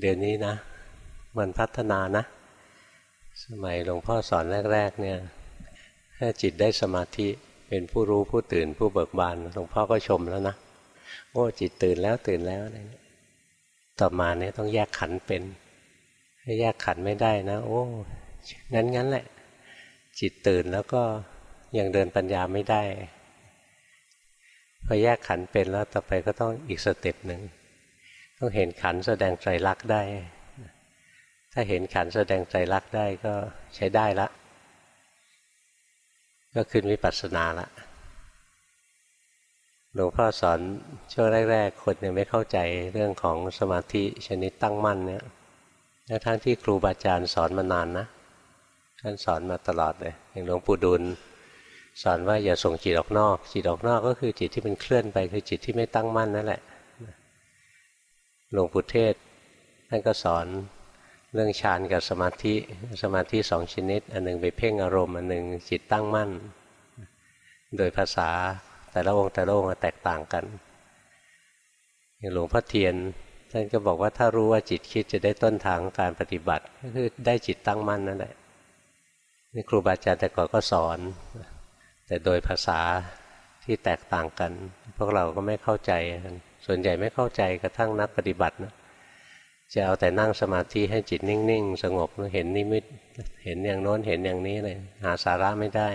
เดี๋ยวนี้นะ มันพัฒนานะ สมัยหลวงพ่อสอนแรก ๆ เนี่ยถ้าจิตได้สมาธิเป็นผู้รู้ผู้ตื่นผู้เบิกบานหลวงพ่อก็ชมแล้วนะโอ้จิตตื่นแล้วตื่นแล้วอะไรเนี่ยต่อมาเนี่ยต้องแยกขันเป็นถ้าแยกขันไม่ได้นะ โอ้งั้นงั้นแหละ จิตตื่นแล้วก็ยังเดินปัญญาไม่ได้พอแยกขันเป็นแล้วต่อไปก็ต้องอีกสเต็ปหนึ่ง ต้องเห็นขันแสดงใจรักได้ ถ้าเห็นขันแสดงใจรักได้ก็ใช้ได้ละ ก็ขึ้นวิปัสสนาละหลวงพ่อสอนช่วงแรก ๆ คนยังไม่เข้าใจเรื่องของสมาธิชนิดตั้งมั่นเนี่ยทั้งที่ครูบาอาจารย์สอนมานานนะท่านสอนมาตลอดเลยอย่างหลวงปู่ดูลสอนว่าอย่าส่งจิตออกนอก จิตออกนอกก็คือจิตที่มันเคลื่อนไปคือจิตที่ไม่ตั้งมั่นนั่นแหละ หลวงปู่เทศท่านก็สอนเรื่องฌานกับสมาธิสมาธิสองชนิด อันหนึ่งไปเพ่งอารมณ์อันหนึ่งจิตตั้งมั่น โดยภาษาแต่ละองค์แต่ละองค์แตกต่างกันอย่างหลวงพ่อเทียนท่านก็บอกว่าถ้ารู้ว่าจิตคิดจะได้ต้นทางการปฏิบัติก็คือได้จิตตั้งมั่นนั่นแหละนี่ครูบาอาจารย์แต่ก่อนก็สอน แต่โดยภาษาที่แตกต่างกัน พวกเราก็ไม่เข้าใจ ส่วนใหญ่ไม่เข้าใจกระทั่งนักปฏิบัตินะจะเอาแต่นั่งสมาธิให้จิตนิ่ง ๆ สงบเห็นนิมิตเห็นอย่างโน้นเห็นอย่างนี้เลยหาสาระไม่ได้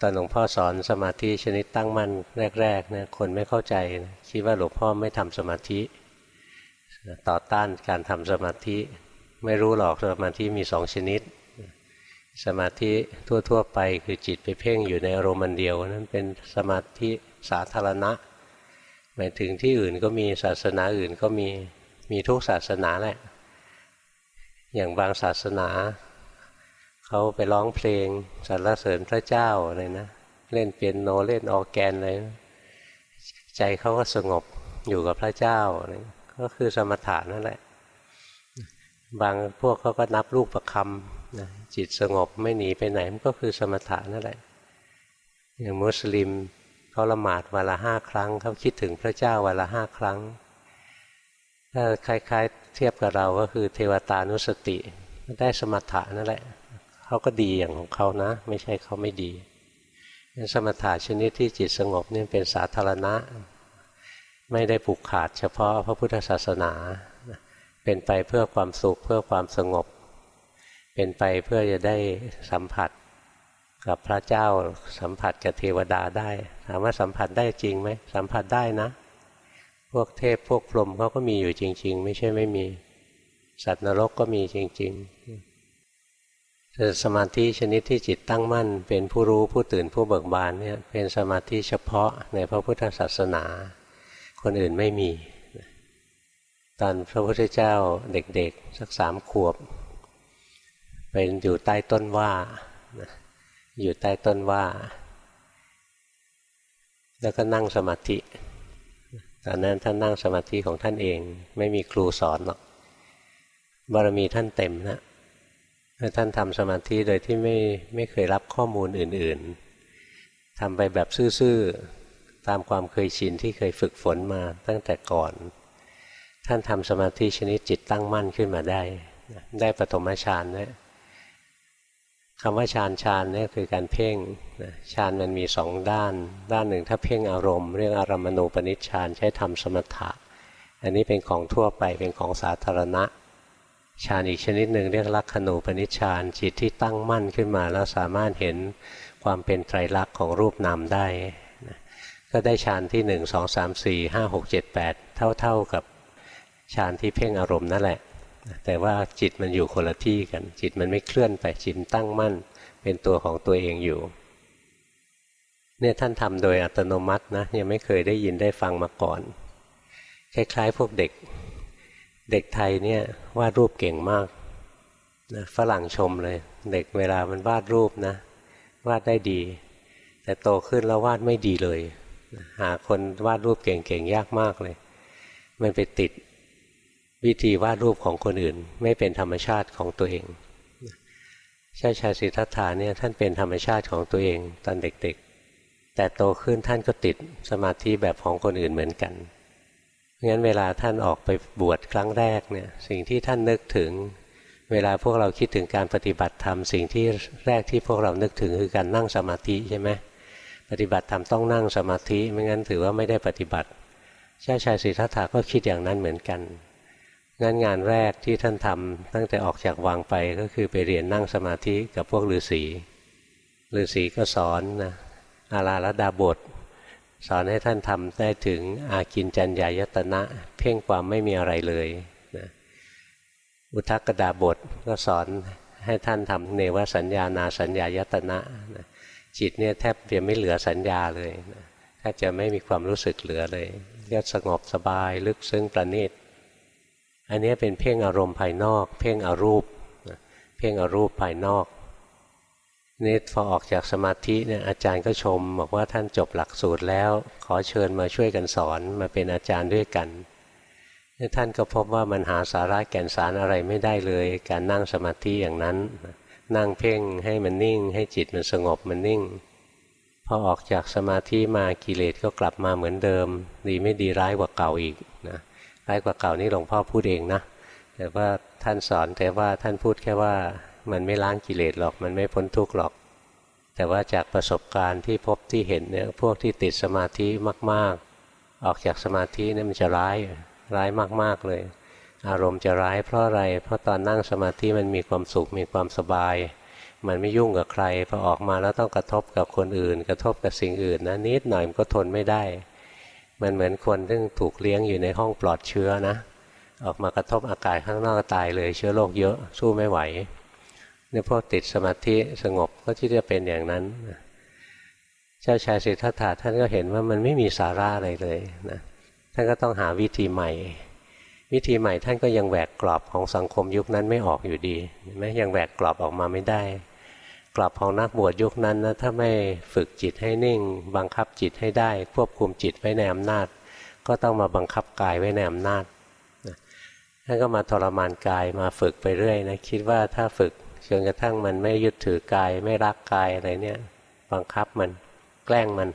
ตอนหลวงพ่อสอนสมาธิชนิดตั้งมั่นแรกๆเนี่ยคนไม่เข้าใจคิดว่าหลวงพ่อไม่ทำสมาธิ ต่อต้านการทำสมาธิ ไม่รู้หรอกสมาธิมีสองชนิด สมาธิทั่ว ๆ ไปคือจิตไปเพ่งอยู่ในอารมณ์เดียว นั้นเป็นสมาธิสาธารณะ หมายถึงที่อื่นก็มีศาสนาอื่นก็มีมีทุกศาสนาแหละ อย่างบางศาสนาเขาไปร้องเพลงสรรเสริญพระเจ้าอะไรนะ เล่นเปียโนเล่นออแกนอะไรใจเขาก็สงบอยู่กับพระเจ้าอะไรก็คือสมถะนั่นแหละ บางพวกเขาก็นับลูกประคำนะจิตสงบไม่หนีไปไหนมันก็คือสมถะนั่นแหละอย่างมุสลิม เขาละหมาดวันละห้าครั้ง เขาคิดถึงพระเจ้าวันละห้าครั้ง ถ้าคล้ายๆ เทียบกับเราก็คือเทวตานุสติได้สมถะนั่นแหละเขาก็ดีอย่างของเขานะ ไม่ใช่เขาไม่ดีสมถะชนิดที่จิตสงบนี่เป็นสาธารณะ ไม่ได้ผูกขาดเฉพาะพระพุทธศาสนา เป็นไปเพื่อความสุขเพื่อความสงบ เป็นไปเพื่อจะได้สัมผัส กับพระเจ้าสัมผัสกับเทวดาได้ ถามว่าสัมผัสได้จริงไหมสัมผัสได้นะ พวกเทพพวกพรหมเขาก็มีอยู่จริง ๆ ไม่ใช่ไม่มี สัตว์นรกก็มีจริงๆแต่สมาธิชนิดที่จิตตั้งมั่น เป็นผู้รู้ผู้ตื่นผู้เบิกบานเนี่ยเป็นสมาธิเฉพาะในพระพุทธศาสนา คนอื่นไม่มี ตอนพระพุทธเจ้าเด็กๆ สักสามขวบ เป็นอยู่ใต้ต้นว่า อยู่ใต้ต้นว่า แล้วก็นั่งสมาธิตอนนั้นท่านนั่งสมาธิของท่านเอง ไม่มีครูสอนหรอกบารมีท่านเต็มนะท่านทำสมาธิโดยที่ไม่ไม่เคยรับข้อมูลอื่น ๆทำไปแบบซื่อๆตามความเคยชินที่เคยฝึกฝนมาตั้งแต่ก่อน ท่านทำสมาธิชนิดจิตตั้งมั่นขึ้นมาได้ ได้ปฐมฌานนะ คำว่าฌานฌานนี่คือการเพ่งฌานมันมีสองด้าน ด้านหนึ่งถ้าเพ่งอารมณ์เรียกอารมณูปนิชฌานใช้ทำสมถะ อันนี้เป็นของทั่วไปเป็นของสาธารณะฌานอีกชนิดหนึ่งเรียกลักขณูปนิชฌานจิตที่ตั้งมั่นขึ้นมา แล้วสามารถเห็นความเป็นไตรลักษณ์ของรูปนามได้ ก็ได้ฌานที่หนึ่งสองสามสี่ห้าหกเจ็ดแปดเท่าๆกับฌานที่เพ่งอารมณ์นั่นแหละ แต่ว่าจิตมันอยู่คนละที่กัน จิตมันไม่เคลื่อนไปจิตตั้งมั่น เป็นตัวของตัวเองอยู่เนี่ยท่านทำโดยอัตโนมัตินะยังไม่เคยได้ยินได้ฟังมาก่อน คล้ายๆ พวกเด็ก เด็กไทยเนี่ยวาดรูปเก่งมากนะฝรั่งชมเลย เด็กเวลามันวาดรูปนะ วาดได้ดี แต่โตขึ้นแล้ววาดไม่ดีเลย หาคนวาดรูปเก่งๆยากมากเลย มันไปติด วิธีวาดรูปของคนอื่น ไม่เป็นธรรมชาติของตัวเองชาชาสิทธัตถาเนี่ยท่านเป็นธรรมชาติของตัวเองตอนเด็กๆ แต่โตขึ้นท่านก็ติดสมาธิแบบของคนอื่นเหมือนกันงั้นเวลาท่านออกไปบวชครั้งแรกเนี่ยสิ่งที่ท่านนึกถึง เวลาพวกเราคิดถึงการปฏิบัติธรรมสิ่งที่แรกที่พวกเรานึกถึงคือการนั่งสมาธิใช่ไหมปฏิบัติธรรมต้องนั่งสมาธิไม่งั้นถือว่าไม่ได้ปฏิบัติเจ้าชายสิทธัตถะก็คิดอย่างนั้นเหมือนกัน งั้นงานแรกที่ท่านทำตั้งแต่ออกจากวังไปก็คือไปเรียนนั่งสมาธิกับพวกฤาษีฤาษีก็สอนนะอาราลดาบท สอนให้ท่านทำได้ถึงอากินจัญญายตนะ เพ่งความไม่มีอะไรเลยนะอุทกดาบทก็สอนให้ท่านทำเนวสัญญานาสัญญายตนะนะจิตเนี่ยแทบจะไม่เหลือสัญญาเลยนะแทบจะไม่มีความรู้สึกเหลือเลยเรียกสงบสบายลึกซึ้งประณีต อันนี้เป็นเพ่งอารมณ์ภายนอก เพ่งอรูป เพ่งอรูปภายนอกนี่พอออกจากสมาธิเนี่ยอาจารย์ก็ชม บอกว่าท่านจบหลักสูตรแล้ว ขอเชิญมาช่วยกันสอนมาเป็นอาจารย์ด้วยกันท่านก็พบว่ามันหาสาระแก่นสารอะไรไม่ได้เลย การนั่งสมาธิอย่างนั้น นั่งเพ่งให้มันนิ่ง ให้จิตมันสงบมันนิ่ง พอออกจากสมาธิมากิเลสก็กลับมาเหมือนเดิม ดีไม่ดีร้ายกว่าเก่าอีกนะ ร้ายกว่าเก่านี่หลวงพ่อพูดเองนะแต่ว่าท่านสอนแต่ว่าท่านพูดแค่ว่ามันไม่ล้างกิเลสหรอกมันไม่พ้นทุกข์หรอก แต่ว่าจากประสบการณ์ที่พบที่เห็นเนี่ยพวกที่ติดสมาธิมาก ๆ ออกจากสมาธิเนี่ยมันจะร้ายร้ายมาก ๆเลย อารมณ์จะร้ายเพราะอะไร เพราะตอนนั่งสมาธิมันมีความสุขมีความสบาย มันไม่ยุ่งกับใครพอออกมาแล้วต้องกระทบกับคนอื่น กระทบกับสิ่งอื่นนะนิดหน่อยมันก็ทนไม่ได้ มันเหมือนคนที่ถูกเลี้ยงอยู่ในห้องปลอดเชื้อนะ ออกมากระทบอากาศข้างนอกตายเลยเชื้อโรคเยอะสู้ไม่ไหวเนี่ยพวกติดสมาธิสงบก็ที่จะเป็นอย่างนั้น เจ้าชายสิทธัตถะท่านก็เห็นว่ามันไม่มีสาระอะไรเลยนะท่านก็ต้องหาวิธีใหม่ วิธีใหม่ท่านก็ยังแหวกกรอบของสังคมยุคนั้นไม่ออกอยู่ดีไหมยังแหวกกรอบออกมาไม่ได้ กลับของนักบวชยุคนั้นนะถ้าไม่ฝึกจิตให้นิ่ง บังคับจิตให้ได้ ควบคุมจิตไว้ในอำนาจ ก็ต้องมาบังคับกายไว้ในอำนาจท่านก็มาทรมานกายมาฝึกไปเรื่อยนะคิดว่าถ้าฝึกจนกระทั่งมันไม่ยึดถือกายไม่รักกายอะไรเนี่ยบังคับมันแกล้งมัน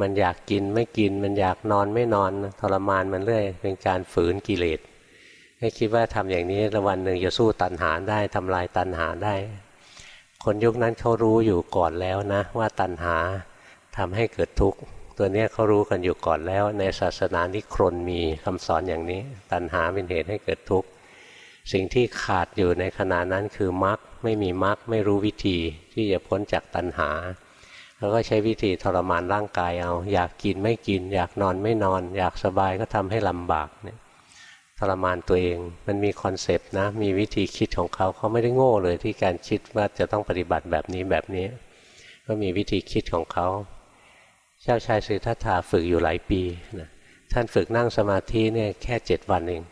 มันอยากกินไม่กินมันอยากนอนไม่นอนทรมานมันเรื่อยเป็นการฝืนกิเลสให้คิดว่าทำอย่างนี้ละวันหนึ่งจะสู้ตัณหาได้ทำลายตัณหาได้ คนยุคนั้นเขารู้อยู่ก่อนแล้วนะ ว่าตัณหาทำให้เกิดทุกข์ ตัวนี้เขารู้กันอยู่ก่อนแล้ว ในศาสนานิครนถ์มีคำสอนอย่างนี้ ตัณหาเป็นเหตุให้เกิดทุกข์ สิ่งที่ขาดอยู่ในขณะนั้นคือมรรคไม่มีมรรคไม่รู้วิธีที่จะพ้นจากตัณหาแล้วก็ใช้วิธีทรมานร่างกายเอา อยากกินไม่กิน อยากนอนไม่นอน อยากสบายก็ทำให้ลำบากเนี่ย ทรมานตัวเอง มันมี concept นะ มีวิธีคิดของเขาเขาไม่ได้โง่เลยที่การคิดว่าจะต้องปฏิบัติแบบนี้แบบนี้ ก็มีวิธีคิดของเขา เจ้าชายสิทธัตถะฝึกอยู่หลายปีนะท่านฝึกนั่งสมาธิเนี่ยแค่เจ็ดวันเอง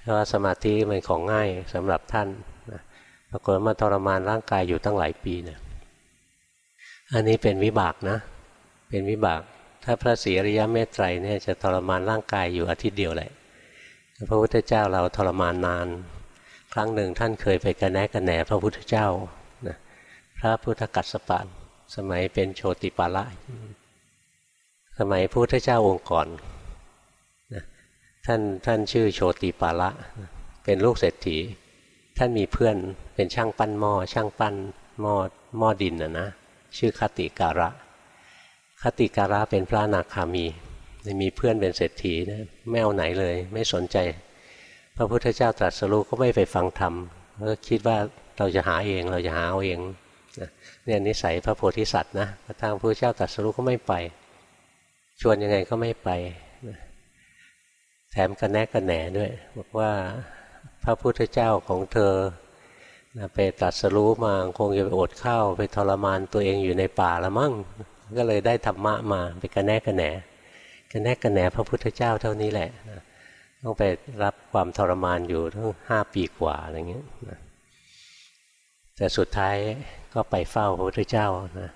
เพราะว่าสมาธิมันของง่ายสำหรับท่านนะปรากฏมาทรมานร่างกายอยู่ตั้งหลายปีเนะอันนี้เป็นวิบากนะ เป็นวิบาก ถ้าพระศรีอริยเมตไตรเนี่ยจะทรมานร่างกายอยู่อาทิตย์เดียวแหละ พระพุทธเจ้าเราทรมานนาน ครั้งหนึ่งท่านเคยไปกระแนกระแหนพระพุทธเจ้านะพระพุทธกัสสปะสมัยเป็นโชติปาละสมัยพระพุทธเจ้าองค์ก่อนนะท่านท่านชื่อโชติปาละ เป็นลูกเศรษฐี ท่านมีเพื่อนเป็นช่างปั้นหม้อช่างปั้นหม้อหม้อดินนะนะชื่อคติการะคติการะเป็นพระนาคามี มีเพื่อนเป็นเศรษฐีนะไม่เอาไหนเลย ไม่สนใจ พระพุทธเจ้าตรัสรู้ก็ไม่ไปฟังธรรมก็คิดว่าเราจะหาเองเราจะหาเอาเองเนี่ยนิสัยพระโพธิสัตว์นะพระทางพระเจ้าตรัสรู้ก็ไม่ไป ชวนยังไงก็ไม่ไปแถมกันแนกกันแหนด้วย บอกว่าพระพุทธเจ้าของเธอไปตรัสรู้มาคงจะไปอดข้าวไปทรมานตัวเองอยู่ในป่าละมั่งก็เลยได้ธรรมะมาไปกันแนกกันแหน กระแนกกระแหนพระพุทธเจ้าเท่านี้แหละต้องไปรับความทรมานอยู่ทั้งห้าปีกว่าอะไรเงี้ยแต่สุดท้ายก็ไปเฝ้าพระพุทธเจ้านะ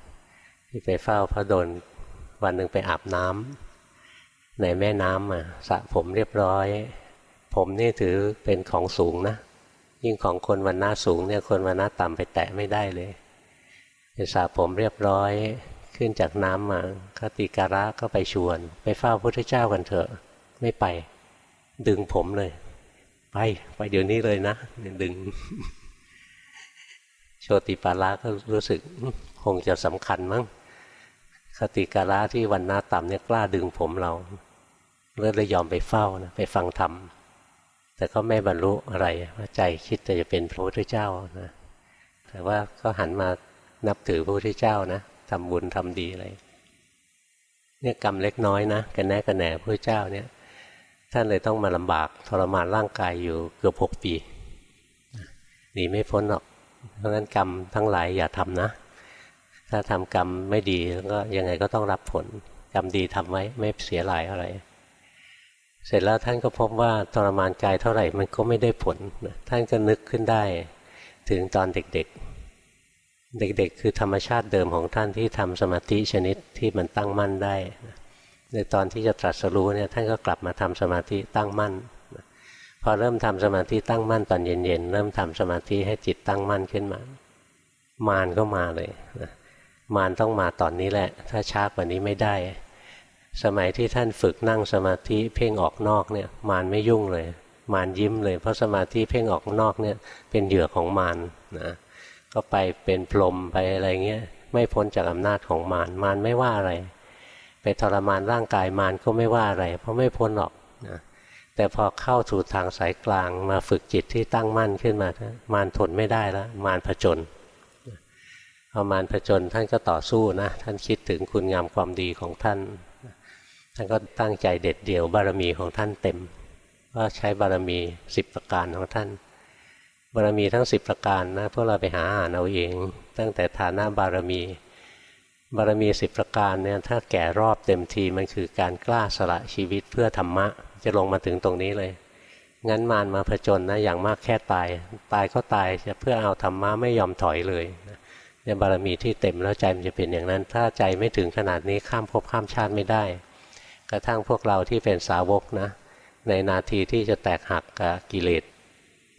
ที่ไปเฝ้าพระดลวันหนึ่งไปอาบน้ำในแม่น้ำอะสระผมเรียบร้อย ผมนี่ถือเป็นของสูงนะ ยิ่งของคนวันหน้าสูงเนี่ยคนวันหน้าต่ำไปแตะไม่ได้เลยไปสระผมเรียบร้อย ขึ้นจากน้ำมาคติการะก็ไปชวน ไปเฝ้าพระพุทธเจ้ากันเถอะ ไม่ไป ดึงผมเลย ไปไปเดี๋ยวนี้เลยนะดึง โชติปาระก็รู้สึกคงจะสำคัญมั้งคติกาละที่วันหน้าต่ำเนี่ยกล้าดึงผมเราเลือเลยยอมไปเฝ้านะไปฟังธรรมแต่ก็ไม่บรรลุอะไรว่าใจคิดจะเป็นพระพุทธเจ้านะแต่ว่าก็หันมานับถือพระพุทธเจ้านะ ทำบุญทำดีอะไรเนี่ยกรรมเล็กน้อยนะกันแน่กันแหน่พระเจ้าเนี่ย ท่านเลยต้องมาลำบากทรมานร่างกายอยู่เกือบหกปีหนีไม่พ้นหรอก เพราะงั้นกรรมทั้งหลายอย่าทำนะ ถ้าทำกรรมไม่ดีแล้วก็ยังไงก็ต้องรับผล กรรมดีทำไว้ไม่เสียหลายอะไร เสร็จแล้วท่านก็พบว่าทรมานกายเท่าไหร่มันก็ไม่ได้ผล ท่านก็นึกขึ้นได้ ถึงตอนเด็กๆ เด็กๆ คือธรรมชาติเดิมของท่านที่ทำสมาธิชนิดที่มันตั้งมั่นได้ ในตอนที่จะตรัสรู้เนี่ยท่านก็กลับมาทำสมาธิตั้งมั่น พอเริ่มทำสมาธิตั้งมั่นตอนเย็นๆ เริ่มทำสมาธิให้จิตตั้งมั่นขึ้นมา มารก็มาเลยนะมารต้องมาตอนนี้แหละ ถ้าช้ากว่านี้ไม่ได้ สมัยที่ท่านฝึกนั่งสมาธิเพ่งออกนอกเนี่ยมารไม่ยุ่งเลย มารยิ้มเลย เพราะสมาธิเพ่งออกนอกเนี่ยเป็นเหยื่อของมารนะ ก็ไปเป็นพรมไปอะไรเงี้ยไม่พ้นจากอำนาจของมารมารไม่ว่าอะไร ไปทรมานร่างกายมารก็ไม่ว่าอะไร เพราะไม่พ้นหรอกนะแต่พอเข้าสู่ทางสายกลางมาฝึกจิตที่ตั้งมั่นขึ้นมามารทนไม่ได้แล้วมารผจญพอมารผจญท่านก็ต่อสู้นะท่านคิดถึงคุณงามความดีของท่านท่านก็ตั้งใจเด็ดเดี่ยวบารมีของท่านเต็ม ก็ใช้บารมีสิบประการของท่าน บารมีทั้งสิบประการนะพวกเราไปหาอ่านเอาเอง ตั้งแต่ฐานะบารมี บารมีสิบประการเนี่ยถ้าแก่รอบเต็มทีมันคือการกล้าสละชีวิตเพื่อธรรมะ จะลงมาถึงตรงนี้เลย งั้นมารมาผจญนะอย่างมากแค่ตาย ตายก็ตายจะเพื่อเอาธรรมะไม่ยอมถอยเลยเนี่ยบารมีที่เต็มแล้วใจมันจะเป็นอย่างนั้น ถ้าใจไม่ถึงขนาดนี้ข้ามภพข้ามชาติไม่ได้ กระทั่งพวกเราที่เป็นสาวกนะ ในนาทีที่จะแตกหักกับกิเลส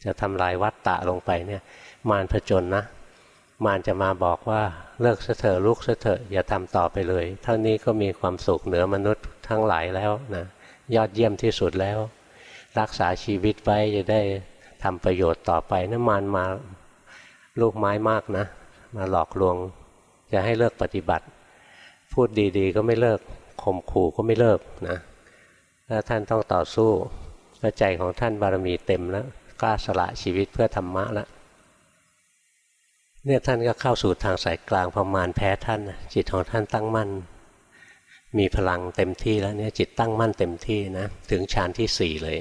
จะทำลายวัฏฏะลงไปเนี่ย มารผจญนะ มารจะมาบอกว่าเลิกเถอะลูกเถอะอย่าทำต่อไปเลย เท่านี้ก็มีความสุขเหนือมนุษย์ทั้งหลายแล้วนะยอดเยี่ยมที่สุดแล้ว รักษาชีวิตไว้จะได้ทำประโยชน์ต่อไปนะมารมาลูกไม้มากนะ มาหลอกลวงจะให้เลิกปฏิบัติ พูดดีๆ ก็ไม่เลิกข่มขู่ก็ไม่เลิกนะถ้าท่านต้องต่อสู้พระใจของท่านบารมีเต็มแล้ว กล้าสละชีวิตเพื่อธรรมะแล้วเนี่ยท่านก็เข้าสู่ทางสายกลางประมาณแพ้ท่าน จิตของท่านตั้งมั่น มีพลังเต็มที่แล้วเนี่ยจิตตั้งมั่นเต็มที่นะถึงฌานที่สี่เลย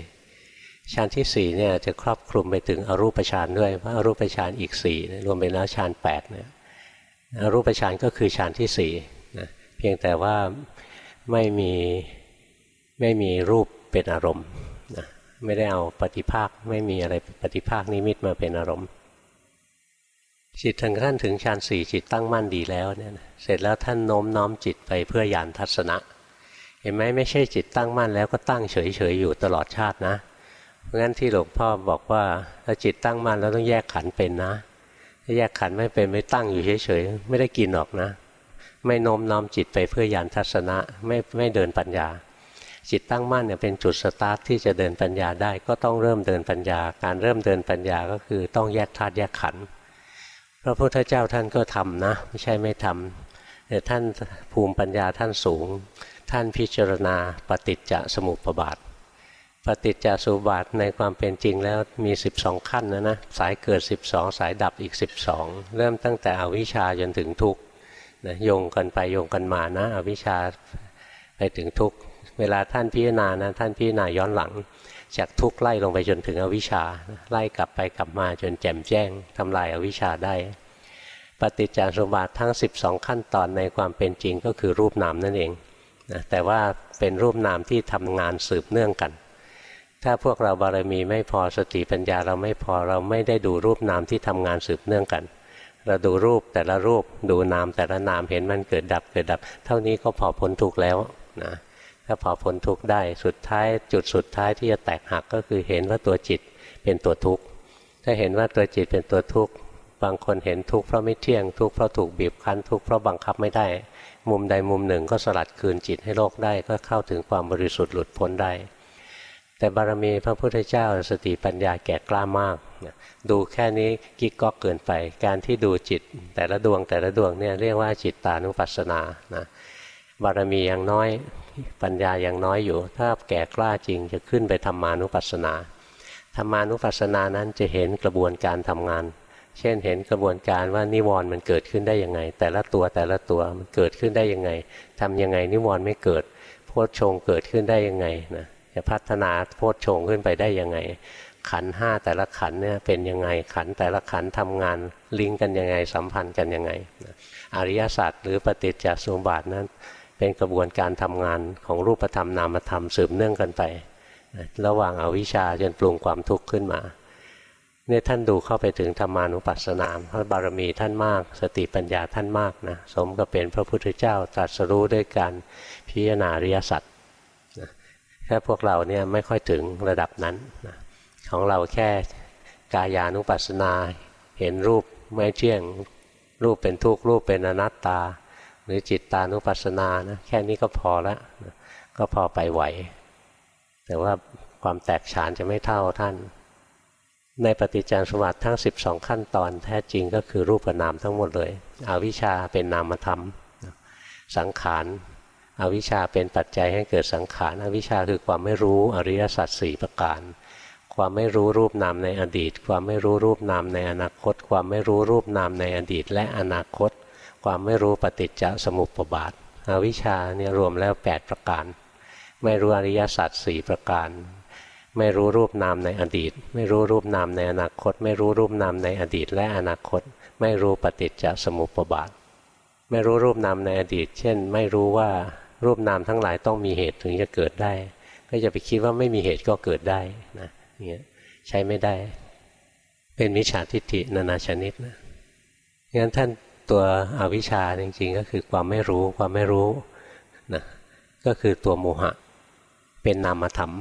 ฌานที่สี่เนี่ยจะครอบคลุมไปถึงอรูปฌานด้วยเพราะอรูปฌานอีกสี่รวมเป็นแล้วฌานแปดเนี่ยอรูปฌานก็คือฌานที่สี่นะเพียงแต่ว่าไม่มีไม่มีรูปเป็นอารมณ์ ไม่ได้เอาปฏิภาคไม่มีอะไรปฏิภาคนิมิตมาเป็นอารมณ์จิตถึงท่านถึงฌานสี่จิตตั้งมั่นดีแล้วเนี่ยเสร็จแล้วท่านโน้มน้อมจิตไปเพื่อยานทัศนะ เห็นไหมไม่ใช่จิตตั้งมั่นแล้วก็ตั้งเฉยๆอยู่ตลอดชาตินะ เพราะงั้นที่หลวงพ่อบอกว่าถ้าจิตตั้งมั่นแล้วต้องแยกขันเป็นนะ ถ้าแยกขันไม่เป็นไม่ตั้งอยู่เฉยๆไม่ได้กินหรอกนะ ไม่โน้มน้อมจิตไปเพื่อยานทัศนะไม่ไม่เดินปัญญา จิตตั้งมั่นเนี่ยเป็นจุดสตาร์ทที่จะเดินปัญญาได้ก็ต้องเริ่มเดินปัญญา การเริ่มเดินปัญญาก็คือต้องแยกธาตุแยกขันธ์พระพุทธเจ้าท่านก็ทำนะ ไม่ใช่ไม่ทำแต่ท่านภูมิปัญญาท่านสูง ท่านพิจารณาปฏิจจสมุปบาท ปฏิจจสมุปบาทในความเป็นจริงแล้วมี 12 ขั้นนะนะสายเกิด 12 สายดับอีก 12 เริ่มตั้งแต่อวิชชาจนถึงทุกข์โยงกันไปโยงกันมานะอวิชชาไปถึงทุกข์ เวลาท่านพิจารณานะท่านพิจารณาย้อนหลัง จากทุกไล่ลงไปจนถึงอวิชชา ไล่กลับไปกลับมาจนแจ่มแจ้งทำลายอวิชชาได้ ปฏิจจสมบัติทั้ง 12 ขั้นตอนในความเป็นจริงก็คือรูปนามนั่นเองนะแต่ว่าเป็นรูปนามที่ทำงานสืบเนื่องกัน ถ้าพวกเราบารมีไม่พอสติปัญญาเราไม่พอเราไม่ได้ดูรูปนามที่ทำงานสืบเนื่องกัน เราดูรูปแต่ละรูปดูนามแต่ละนามเห็นมันเกิดดับเกิดดับ เท่านี้ก็พอพ้นทุกข์แล้วนะ ถ้าพอพ้นทุกข์ได้สุดท้ายจุดสุดท้ายที่จะแตกหักก็คือเห็นว่าตัวจิตเป็นตัวทุกข์ถ้าเห็นว่าตัวจิตเป็นตัวทุกข์บางคนเห็นทุกข์เพราะไม่เที่ยงทุกข์เพราะถูกบีบคั้นทุกข์เพราะบังคับไม่ได้ มุมใดมุมหนึ่งก็สลัดคืนจิตให้โลกได้ก็เข้าถึงความบริสุทธิ์หลุดพ้นได้ แต่บารมีพระพุทธเจ้าสติปัญญาแก่กล้ามากดูแค่นี้กิ๊กก๊อกเกินไป การที่ดูจิต แต่ละดวงแต่ละดวงเนี่ยเรียกว่าจิตตานุปัสสนานะบารมีอยังน้อย ปัญญายังน้อยอยู่ ถ้าแก่กล้าจริงจะขึ้นไปธรรมานุปัสสนาธรรมานุปัสสนานั้นจะเห็นกระบวนการทำงาน เช่นเห็นกระบวนการว่านิวรณ์มันเกิดขึ้นได้ยังไง แต่ละตัวแต่ละตัวมันเกิดขึ้นได้ยังไงทำยังไงนิวรณ์ไม่เกิด โพชฌงเกิดขึ้นได้ยังไงนะจะพัฒนาโพชฌงขึ้นไปได้ยังไง ขันห้าแต่ละขันเนี่ยเป็นยังไงขันแต่ละขันทำงานลิงก์กันยังไงสัมพันธ์กันยังไง อริยศาสัจหรือปฏิจจสมบัตินั้น เป็นกระบวนการทำงานของรูปธรรมนามธรรมสืบเนื่องกันไป ระหว่างอาวิชชาจนปรุงความทุกข์ขึ้นมาเนี่ยท่านดูเข้าไปถึงธรรมานุปัสสนาพระบารมีท่านมาก สติปัญญาท่านมากนะสมกับเป็นพระพุทธเจ้าตรัสรู้ด้วยการพิจารณาริยสัจแค่พวกเราเนี่ยไม่ค่อยถึงระดับนั้นนะของเราแค่กายานุปัสสนา เห็นรูปไม่เที่ยงรูปเป็นทุกข์รูปเป็นอนัตตา หรือจิตตานุปัสสนานะแค่นี้ก็พอแล้วก็พอไปไหว แต่ว่าความแตกฉานจะไม่เท่าท่าน ในปฏิจจสมบัติทั้ง 12 ขั้นตอน แท้จริงก็คือรูปนามทั้งหมดเลย อวิชชาเป็นนามธรรม สังขารอวิชชาเป็นปัจจัยให้เกิดสังขารอวิชชาคือความไม่รู้อริยสัจสี่ประการ ความไม่รู้รูปนามในอดีต ความไม่รู้รูปนามในอนาคต ความไม่รู้รูปนามในอดีต และอนาคต ความไม่รู้ปฏิจจสมุปบาทอวิชชาเนี่ยรวมแล้ว 8 ประการ ไม่รู้อริยสัจสี่ประการ ไม่รู้รูปนามในอดีต ไม่รู้รูปนามในอนาคต ไม่รู้รูปนามในอดีต และอนาคต ไม่รู้ปฏิจจสมุปบาท ไม่รู้รูปนามในอดีต เช่น ไม่รู้ว่ารูปนามทั้งหลายต้องมีเหตุถึงจะเกิดได้ ก็จะไปคิดว่าไม่มีเหตุก็เกิดได้นะเนี่ยใช้ไม่ได้ เป็นมิจฉาทิฏฐินานาชนิดนะงั้นท่าน ตัวอวิชชาจริงๆ ก็คือความไม่รู้ความไม่รู้นะก็คือตัวโมหะ เป็นนามธรรม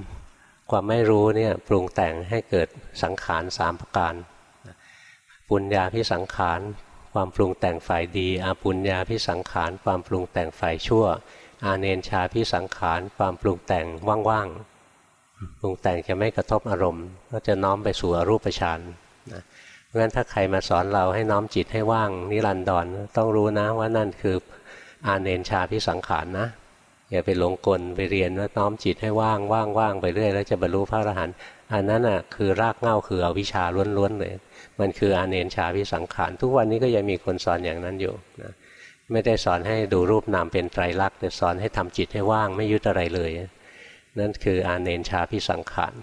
ความไม่รู้เนี่ยปรุงแต่งให้เกิดสังขารสามประการปุญญาพิสังขาร ความปรุงแต่งฝ่ายดีอาปุญญาพิสังขาร ความปรุงแต่งฝ่ายชั่ว อาเนนชาพิสังขาร ความปรุงแต่งว่างๆปรุงแต่งจะไม่กระทบอารมณ์ ก็จะน้อมไปสู่อรูปฌานเราะฉะนั้นถ้าใครมาสอนเราให้น้อมจิตให้ว่างนิรันดรต้องรู้นะว่านั่นคืออาเนนชาพิสังขารนะอย่าไปหลงกลไปเรียนว่าน้อมจิตให้ว่างว่างว่างไปเรื่อยแล้วจะบรรลุพระอรหันต์อันนั้นอะคือรากเหง้าคืออวิชชาล้วนๆเลย มันคืออาเนนชาพิสังขาร ทุกวันนี้ก็ยังมีคนสอนอย่างนั้นอยู่นะไม่ได้สอนให้ดูรูปนามเป็นไตรลักษณ์แต่สอนให้ทำจิตให้ว่างไม่ยึดอะไรเลย นั่นคืออาเนนชาพิสังขาร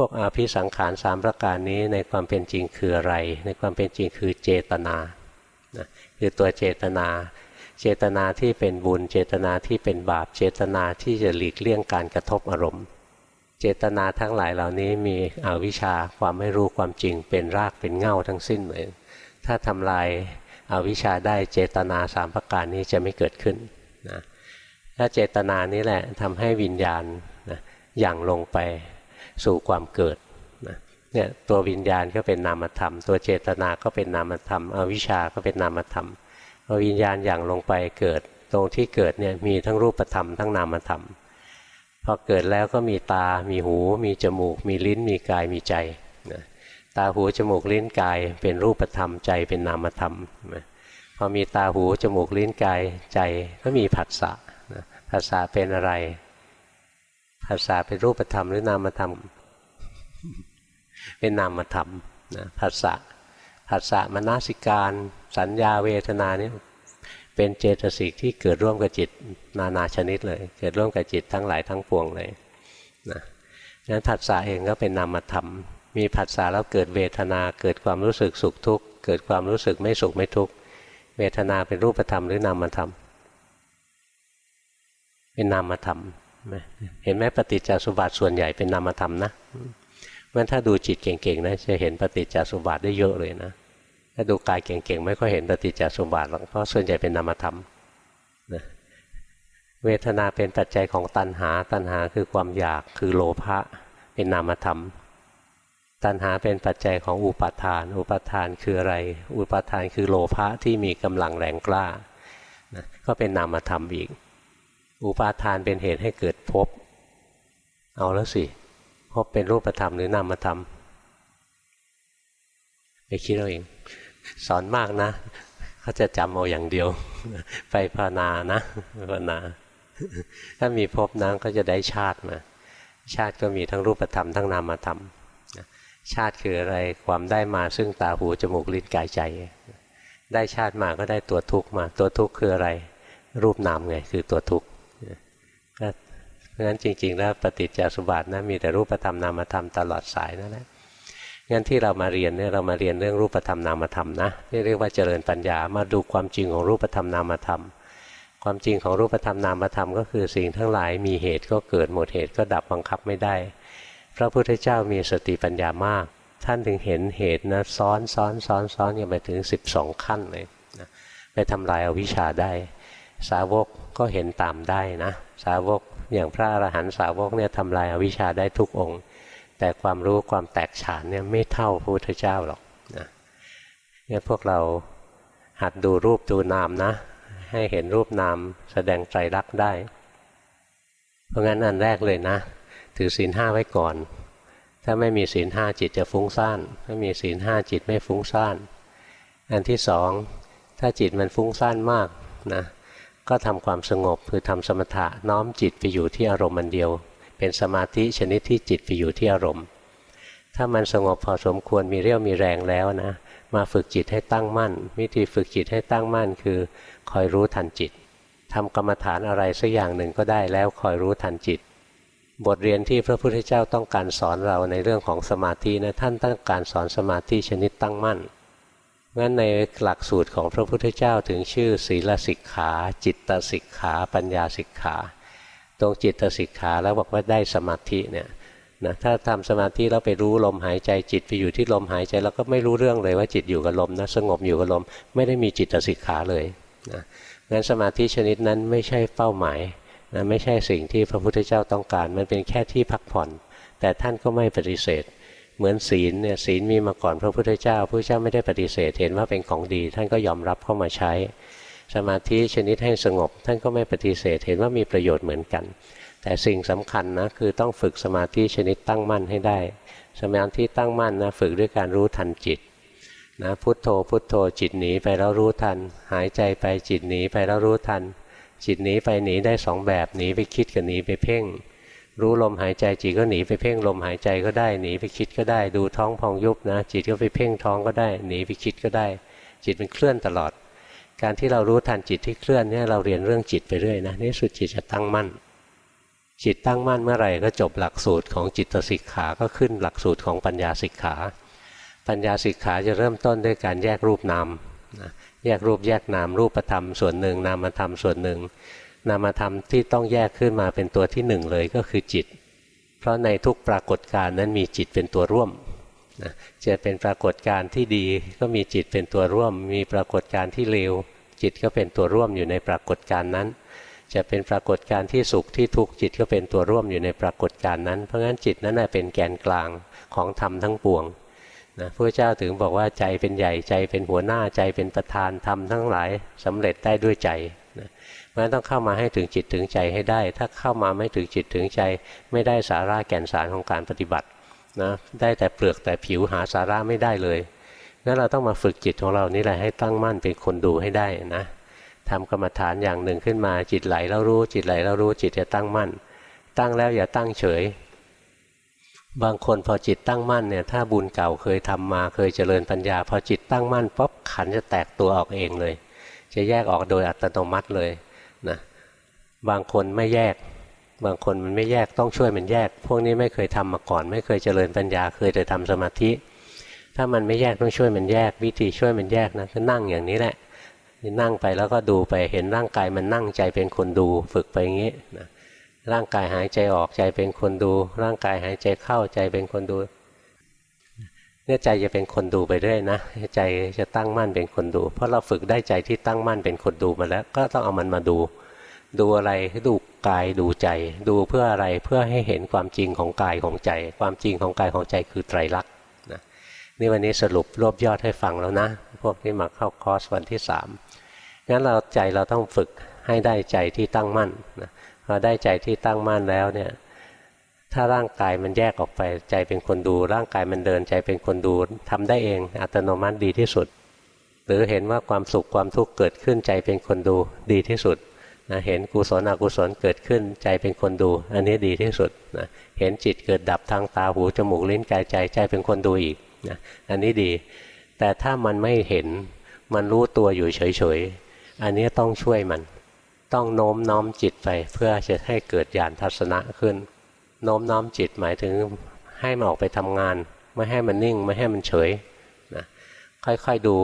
วกอาภิสังขารสามประการนี้ในความเป็นจริงคืออะไร ในความเป็นจริงคือเจตนานะคือตัวเจตนา เจตนาที่เป็นบุญ เจตนาที่เป็นบาป เจตนาที่จะหลีกเลี่ยงการกระทบอารมณ์ เจตนาทั้งหลายเหล่านี้มีอวิชชาความไม่รู้ความจริงเป็นรากเป็นเง่าทั้งสิ้นเลยถ้าทำลายอาวิชชาได้เจตนาสามประการนี้จะไม่เกิดขึ้นนะถ้าเจตนานี้แหละทำให้วิญญาณนะอย่างลงไป สู่ความเกิดนะเนี่ยตัววิญญาณก็เป็นนามธรรม ตัวเจตนาก็เป็นนามธรรม อวิชชาก็เป็นนามธรรมพอวิญญาณอย่างลงไปเกิด ตรงที่เกิดเนี่ยมีทั้งรูปธรรมทั้งนามธรรมพอเกิดแล้วก็มีตา มีหู มีจมูก มีลิ้น มีกาย มีใจนะตา หู จมูก ลิ้น กาย เป็นรูปธรรม ใจ เป็นนามธรรมพอมีตา หู จมูก ลิ้น กาย ใจ ก็มีผัสสะผัสสะเป็นอะไร ผัสสะเป็นรูปธรรมหรือนามธรรม เป็นนามธรรมนะผัสสะผัสสะมนสิการ สัญญาเวทนานี่เป็นเจตสิกที่เกิดร่วมกับจิตนานาชนิดเลย เกิดร่วมกับจิตทั้งหลายทั้งปวงเลยนะนั้นผัสสะเองก็เป็นนามธรรม มีผัสสะแล้วเกิดเวทนา เกิดความรู้สึกสุขทุกข์ เกิดความรู้สึกไม่สุขไม่ทุกข์ เวทนาเป็นรูปธรรมหรือนามธรรม เป็นนามธรรม เห็นไหมปฏิจจสุบาทส่วนใหญ่เป็นนามธรรมนะเมื่อถ้าดูจิตเก่งๆนะจะเห็นปฏิจจสุบาทได้เยอะเลยนะ ถ้าดูกายเก่งๆไม่ค่อยเห็นปฏิจจสุบาทหรอกเพราะส่วนใหญ่เป็นนามธรรมนะเวทนาเป็นปัจจัยของตัณหา ตัณหาคือความอยากคือโลภะเป็นนามธรรม ตัณหาเป็นปัจจัยของอุปาทาน อุปาทานคืออะไร อุปาทานคือโลภะที่มีกำลังแรงกล้านะก็เป็นนามธรรมอีก อุปาทานเป็นเหตุให้เกิดภพเอาแล้วสิภพเป็นรูปธรรมหรือนามธรรมไปคิดเอาเอง สอนมากนะเขาจะจำเอาอย่างเดียว ไปภาวนานะภาวนา ถ้ามีภพบนก็จะได้ชาติมา ชาติก็มีทั้งรูปธรรมทั้งนามธรรม ชาติคืออะไรความได้มาซึ่งตาหูจมูกลิ้นกายใจ ได้ชาติมาก็ได้ตัวทุกข์มา ตัวทุกข์คืออะไร รูปนามไงคือตัวทุกข์ เพราะฉะนั้นจริง ๆ แล้วปฏิจจสุบาทนะมีแต่รูปธรรมนามธรรมตลอดสายนั่นแหละงั้นที่เรามาเรียนเนี่ยเรามาเรียนเรื่องรูปธรรมนามธรรมนะที่เรียกว่าเจริญปัญญามาดูความจริงของรูปธรรมนามธรรม ความจริงของรูปธรรมนามธรรม ก็คือสิ่งทั้งหลายมีเหตุก็เกิดหมดเหตุก็ดับบังคับไม่ได้ พระพุทธเจ้ามีสติปัญญามาก ท่านถึงเห็นเหตุนะซ้อนซ้อนซ้อนซ้อนยังไปถึง 12 ขั้นเลยนะไปทำลายอาวิชชาได้ สาวกก็เห็นตามได้นะ สาวก อย่างพระอรหันตสาวกเนี่ยทำลายอาวิชชาได้ทุกองค์ แต่ความรู้ความแตกฉานเนี่ยไม่เท่าพระพุทธเจ้าหรอกนะเนี่ยพวกเราหัดดูรูปดูนามนะ ให้เห็นรูปนามแสดงใจรักได้ เพราะงั้นอันแรกเลยนะ ถือศีลห้าไว้ก่อน ถ้าไม่มีศีลห้าจิตจะฟุ้งซ่านถ้ามีศีลห้าจิตไม่ฟุ้งซ่าน อันที่สองถ้าจิตมันฟุ้งซ่านมากนะ ก็ทำความสงบคือทำสมถะน้อมจิตไปอยู่ที่อารมณ์มันเดียว เป็นสมาธิชนิดที่จิตไปอยู่ที่อารมณ์ ถ้ามันสงบพอสมควรมีเรี่ยวมีแรงแล้วนะมาฝึกจิตให้ตั้งมั่น วิธีฝึกจิตให้ตั้งมั่นคือ คอยรู้ทันจิตทำกรรมฐานอะไรสักอย่างหนึ่งก็ได้แล้วคอยรู้ทันจิต บทเรียนที่พระพุทธเจ้าต้องการสอนเราในเรื่องของสมาธินะท่านต้องการสอนสมาธิชนิดตั้งมั่น งั้นในหลักสูตรของพระพุทธเจ้าถึงชื่อศีลสิกขา จิตตสิกขา ปัญญาสิกขา ตรงจิตสิกขาแล้วบอกว่าได้สมาธิเนี่ยนะถ้าทำสมาธิแล้วไปรู้ลมหายใจจิตไปอยู่ที่ลมหายใจแล้วก็ไม่รู้เรื่องเลยว่าจิตอยู่กับลมนะสงบอยู่กับลม ไม่ได้มีจิตสิกขาเลยนะงั้นสมาธิชนิดนั้นไม่ใช่เป้าหมายนะไม่ใช่สิ่งที่พระพุทธเจ้าต้องการ มันเป็นแค่ที่พักผ่อน แต่ท่านก็ไม่ปฏิเสธ เหมือนศีลเนี่ยศีลมีมาก่อนพระพุทธเจ้าพระพุทธเจ้าไม่ได้ปฏิเสธเห็นว่าเป็นของดี ท่านก็ยอมรับเข้ามาใช้ สมาธิชนิดให้สงบ ท่านก็ไม่ปฏิเสธเห็นว่ามีประโยชน์เหมือนกัน แต่สิ่งสำคัญนะคือต้องฝึกสมาธิชนิดตั้งมั่นให้ได้ สมาธิตั้งมั่นนะฝึกด้วยการรู้ทันจิตนะพุทโธพุทโธจิตหนีไปแล้วรู้ทัน หายใจไปจิตหนีไปแล้วรู้ทัน จิตหนีไปหนีได้สองแบบหนีไปคิดกับหนีไปเพ่ง รู้ลมหายใจจิตก็หนีไปเพ่งลมหายใจก็ได้หนีไปคิดก็ได้ ดูท้องพองยุบนะ จิตก็ไปเพ่งท้องก็ได้ หนีไปคิดก็ได้ จิตมันเคลื่อนตลอด การที่เรารู้ทันจิตที่เคลื่อนเนี่ยเราเรียนเรื่องจิตไปเรื่อยนะนี่สุดจิตจะตั้งมั่น จิตตั้งมั่นเมื่อไหร่ก็จบหลักสูตรของจิตสิกขาก็ขึ้นหลักสูตรของปัญญาสิกขา ปัญญาสิกขาจะเริ่มต้นด้วยการแยกรูปนามแยกรูปแยกนามรูปธรรมส่วนหนึ่งนามธรรมส่วนหนึ่ง นามธรรมที่ต้องแยกขึ้นมาเป็นตัวที่หนึ่งเลยก็คือจิต เพราะในทุกปรากฏการณ์นั้นมีจิตเป็นตัวร่วมนะจะเป็นปรากฏการณ์ที่ดีก็มีจิตเป็นตัวร่วม มีปรากฏการณ์ที่เลวจิตก็เป็นตัวร่วมอยู่ในปรากฏการณ์นั้น จะเป็นปรากฏการณ์ที่สุขที่ทุกข์จิตก็เป็นตัวร่วมอยู่ในปรากฏการณ์นั้น เพราะงั้นจิตนั้นเป็นแกนกลางของธรรมทั้งปวงนะพระเจ้าถึงบอกว่าใจเป็นใหญ่ใจเป็นหัวหน้าใจเป็นประธานธรรมทั้งหลายสำเร็จได้ด้วยใจ นะเพราะฉะนั้นต้องเข้ามาให้ถึงจิตถึงใจให้ได้ ถ้าเข้ามาไม่ถึงจิตถึงใจ ไม่ได้สาระแก่นสารของการปฏิบัตินะได้แต่เปลือกแต่ผิวหาสาระไม่ได้เลยงั้นเราต้องมาฝึกจิตของเรานี่แหละให้ตั้งมั่นเป็นคนดูให้ได้นะทำกรรมฐานอย่างหนึ่งขึ้นมา จิตไหลแล้วรู้ จิตไหลแล้วรู้จิตจะตั้งมั่น ตั้งแล้วอย่าตั้งเฉย บางคนพอจิตตั้งมั่นเนี่ยถ้าบุญเก่าเคยทำมาเคยเจริญปัญญา พอจิตตั้งมั่นป๊บขันจะแตกตัวออกเองเลย จะแยกออกโดยอัตโนมัติเลยนะบางคนไม่แยก บางคนมันไม่แยกต้องช่วยมันแยก พวกนี้ไม่เคยทำมาก่อน ไม่เคยเจริญปัญญาเคยแต่ทำสมาธิ ถ้ามันไม่แยกต้องช่วยมันแยก วิธีช่วยมันแยกนะก็นั่งอย่างนี้แหละนั่งไปแล้วก็ดูไปเห็นร่างกายมันนั่งใจเป็นคนดูฝึกไปอย่างนี้นะร่างกายหายใจออกใจเป็นคนดู ร่างกายหายใจเข้าใจเป็นคนดู เนี่ยใจจะเป็นคนดูไปเรื่อยนะใจจะตั้งมั่นเป็นคนดู เพราะเราฝึกได้ใจที่ตั้งมั่นเป็นคนดูมาแล้ว ก็ต้องเอามันมาดู ดูอะไรดูกายดูใจ ดูเพื่ออะไรเพื่อให้เห็นความจริงของกายของใจ ความจริงของกายของใจคือไตรลักษณ์นะนี่วันนี้สรุปรวบยอดให้ฟังแล้วนะ พวกที่มาเข้าคอร์สวันที่สามงั้นเราใจเราต้องฝึกให้ได้ใจที่ตั้งมั่นนะพอได้ใจที่ตั้งมั่นแล้วเนี่ย ถ้าร่างกายมันแยกออกไปใจเป็นคนดู ร่างกายมันเดินใจเป็นคนดูทำได้เอง อัตโนมัติดีที่สุด หรือเห็นว่าความสุขความทุกข์เกิดขึ้นใจเป็นคนดูดีที่สุดนะเห็นกุศลอกุศลเกิดขึ้นใจเป็นคนดู อันนี้ดีที่สุดนะเห็นจิตเกิดดับทางตาหูจมูกลิ้นกายใจใจเป็นคนดูอีกนะอันนี้ดี แต่ถ้ามันไม่เห็นมันรู้ตัวอยู่เฉยๆ อันนี้ต้องช่วยมัน ต้องโน้มน้อมจิตไปเพื่อจะให้เกิดญาณทัศนะขึ้น โน้มน้อมจิตหมายถึงให้มันออกไปทำงาน ไม่ให้มันนิ่ง ไม่ให้มันเฉยนะค่อยๆดู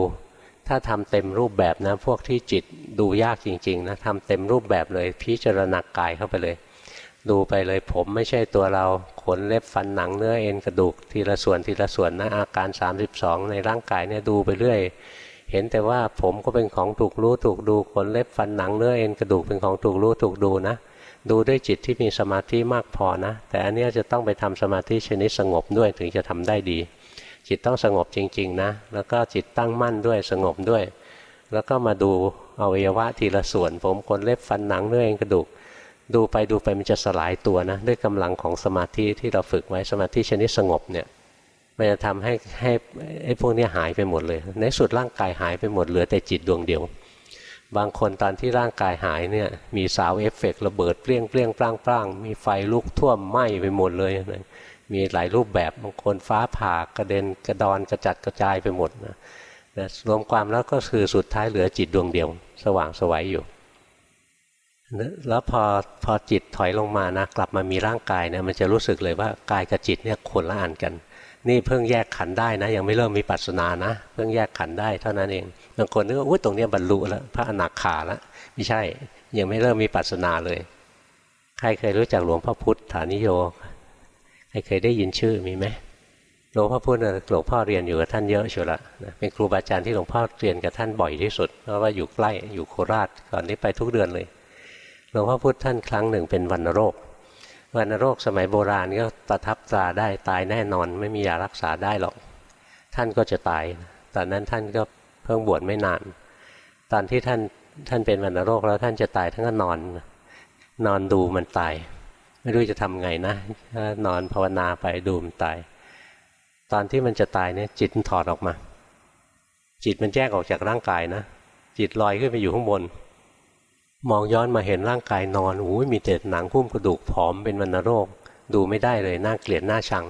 ถ้าทำเต็มรูปแบบนะ พวกที่จิตดูยากจริงๆนะทำเต็มรูปแบบเลยพิจารณากายเข้าไปเลย ดูไปเลยผมไม่ใช่ตัวเราขนเล็บฟันหนังเนื้อเอ็นกระดูกทีละส่วนทีละส่วนนะอาการ 32 ในร่างกายเนี่ยดูไปเรื่อยเห็นแต่ว่าผมก็เป็นของถูกรู้ถูกดูขนเล็บฟันหนังเนื้อเอ็นกระดูกเป็นของถูกรู้ถูกดูนะ ดูด้วยจิตที่มีสมาธิมากพอนะ แต่อันนี้จะต้องไปทำสมาธิชนิดสงบด้วยถึงจะทำได้ดี จิตต้องสงบจริง ๆ นะ แล้วก็จิตตั้งมั่นด้วยสงบด้วย แล้วก็มาดูอวัยวะทีละส่วน ผมขนเล็บฟันหนังเนื้อเองกระดูก ดูไปดูไปมันจะสลายตัวนะ ด้วยกำลังของสมาธิที่เราฝึกไว้สมาธิชนิดสงบเนี่ยมันจะทำให้ให้ไอ้พวกนี้หายไปหมดเลย ในสุดร่างกายหายไปหมดเหลือแต่จิตดวงเดียว บางคนตอนที่ร่างกายหายเนี่ยมีสาวเอฟเฟกระเบิดเปรี้ยงเปรี้ยงปร้างปร้างมีไฟลุกท่วมไหม้ไปหมดเลยมีหลายรูปแบบบางคนฟ้าผ่ากระเด็นกระดอนกระจัดกระจายไปหมดนะนะรวมความแล้วก็คือสุดท้ายเหลือจิตดวงเดียว สว่างสวัยอยู่แล้วพอพอจิตถอยลงมานะกลับมามีร่างกายเนี่ยมันจะรู้สึกเลยว่ากายกับจิตเนี่ยคนละอันกัน นี่เพิ่งแยกขันได้นะ ยังไม่เริ่มมีปัสสนานะ เพิ่งแยกขันได้เท่านั้นเองบางคนนึกว่าอุ้ยตรงนี้บรรลุแล้วพระอนาคาแล้วไม่ใช่ยังไม่เริ่มมีปัสนาเลย ใครเคยรู้จักหลวงพ่อพุทธานิโยใครเคยได้ยินชื่อมีไหมหลวงพ่อพูดหลวงพ่อเรียนอยู่กับท่านเยอะชัวละเป็นครูบาอาจารย์ที่หลวงพ่อเรียนกับท่านบ่อยที่สุดเพราะว่าอยู่ใกล้อยู่โคราชก่อนนี้ไปทุกเดือนเลยหลวงพ่อพูดท่านครั้งหนึ่งเป็นวันโรค วันโรคสมัยโบราณก็ประทับตราได้ตายแน่นอน ไม่มียารักษาได้หรอก ท่านก็จะตาย ตอนนั้นท่านก็เพิ่งบวชไม่นาน ตอนที่ท่านท่านเป็นวันโรคแล้วท่านจะตายท่านก็นอน นอนดูมันตาย ไม่รู้จะทำไงนะนอนภาวนาไปดูมันตาย ตอนที่มันจะตายเนี่ยจิตมันถอดออกมา จิตมันแยกออกจากร่างกายนะ จิตลอยขึ้นไปอยู่ข้างบน มองย้อนมาเห็นร่างกายนอนโอ้ยมีแต่หนังหุ้มกระดูกผอมเป็นวันโรค ดูไม่ได้เลยน่าเกลียดน่าชัง